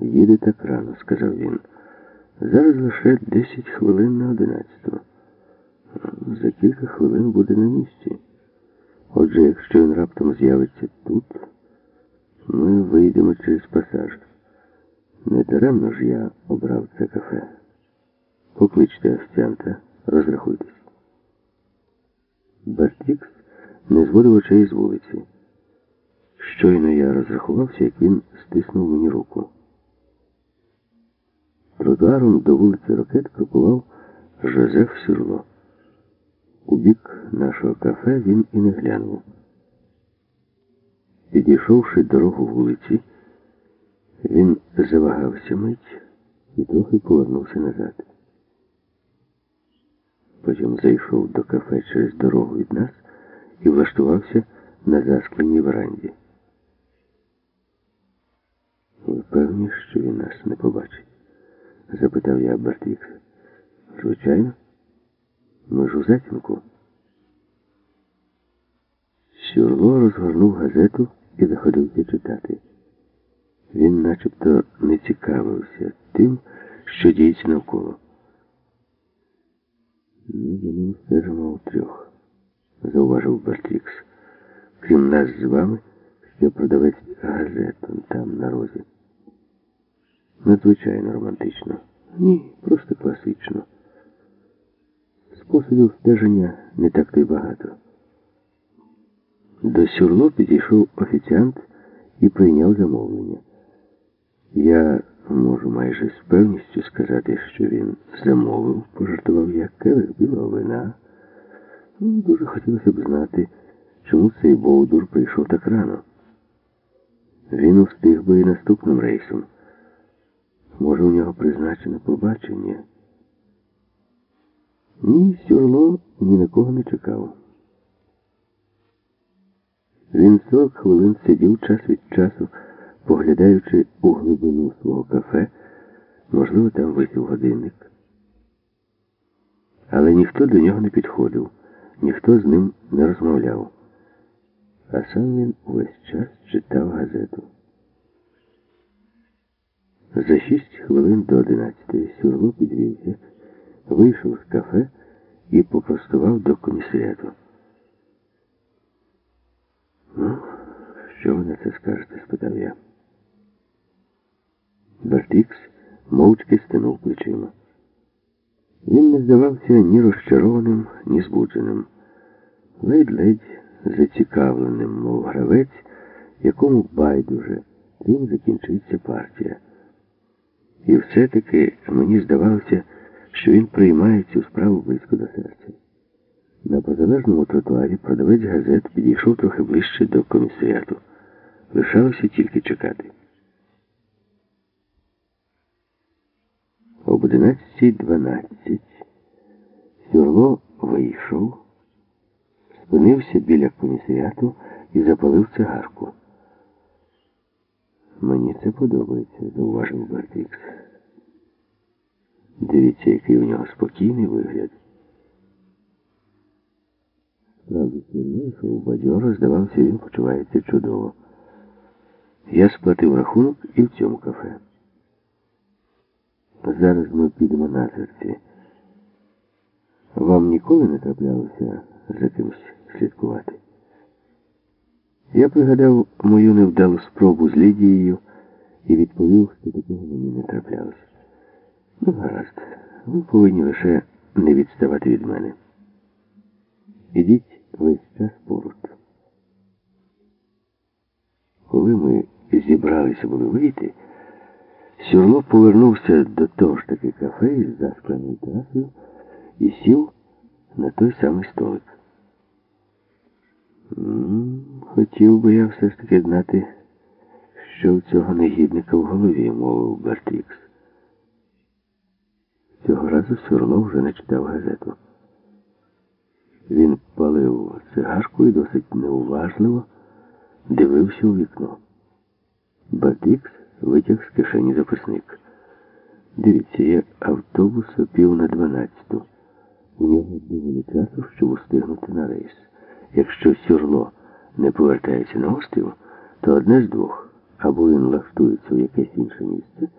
їде так рано, сказав він. Зараз лише 10 хвилин на одинадцяту. За кілька хвилин буде на місці. Отже, якщо він раптом з'явиться тут, ми вийдемо через пасаж. Не даремно ж я обрав це кафе. Покличте офіціанта, розрахуйтесь. Бертікс не зводив очей з вулиці. Щойно я розрахувався, як він стиснув мені руку. Тротуаром до вулиці Рокет крокував Жозеф Сюрло. У бік нашого кафе він і не глянув. Підійшовши дорогу вулиці, він завагався мить і трохи повернувся назад. Потім зайшов до кафе через дорогу від нас і влаштувався на заскленій веранді. Ви певні, що він нас не побачить? Запитав я Бертвікса. Звичайно. Ми ж у затінку. Сюрло розгорнув газету і заходився читати. Він начебто не цікавився тим, що діється навколо. Ми за ним стежимо втрьох, зауважив Бертрікс. Крім нас з вами, ще продавець газет там на розі. Надзвичайно романтично. Ні, просто класично. Способів стеження не так то й багато. До сюрло підійшов офіціант і прийняв замовлення. Я можу майже з певністю сказати, що він замовив, пожартував я келих білого вина. Ну, Дуже хотілося б знати, чому цей Бовдур прийшов так рано. Він встиг би і наступним рейсом. Може, у нього призначене побачення. Ні, Сюрло ні на кого не чекав. Він 40 хвилин сидів час від часу, поглядаючи у глибину свого кафе, можливо, там висів годинник. Але ніхто до нього не підходив, ніхто з ним не розмовляв. А сам він увесь час читав газету. За шість хвилин до одинадцятої Сюрло підвівся, вийшов з кафе і попростував до комісаріату. Ну, що ви на це скажете? спитав я. Бертікс мовчки стинув плечима. Він не здавався ні розчарованим, ні збудженим. Ледь-ледь зацікавленим, мов гравець, якому байдуже, чим закінчиться партія. І все-таки мені здавалося, що він приймає цю справу близько до серця. На позалежному тротуарі продавець газет підійшов трохи ближче до комісаріату. Лишалося тільки чекати. Об 11.12 Сюрло вийшов, спинився біля комісаріату і запалив цигарку. Мені це подобається, зауважив Бертікс. Дивіться, який у нього спокійний вигляд. Справді, вийшов бадьоро, здавався, він почувається чудово. Я сплатив рахунок і в цьому кафе. Зараз ми підемо на серці. Вам ніколи не траплялося за кимось слідкувати? Я пригадав мою невдалу спробу з Лідією і відповів, що такого мені не траплялося. Ну, гаразд, ви повинні лише не відставати від мене. Ідіть весь час поруч. Коли ми зібралися були вийти, Сюрло повернувся до того ж таки кафе із заскленою терасою і сів на той самий столик. Хотів би я все ж таки знати, що у цього негідника в голові, мовив Бертрікс. Цього разу Сюрло вже не читав газету. Він палив цигарку і досить неуважливо дивився у вікно. Батикс витяг з кишені записник. Дивіться, є автобус о пів на дванадцяту. У нього доволі часу, щоб устигнути на рейс. Якщо сюрло не повертається на острів, то одне з двох. Або він лаштується в якесь інше місце,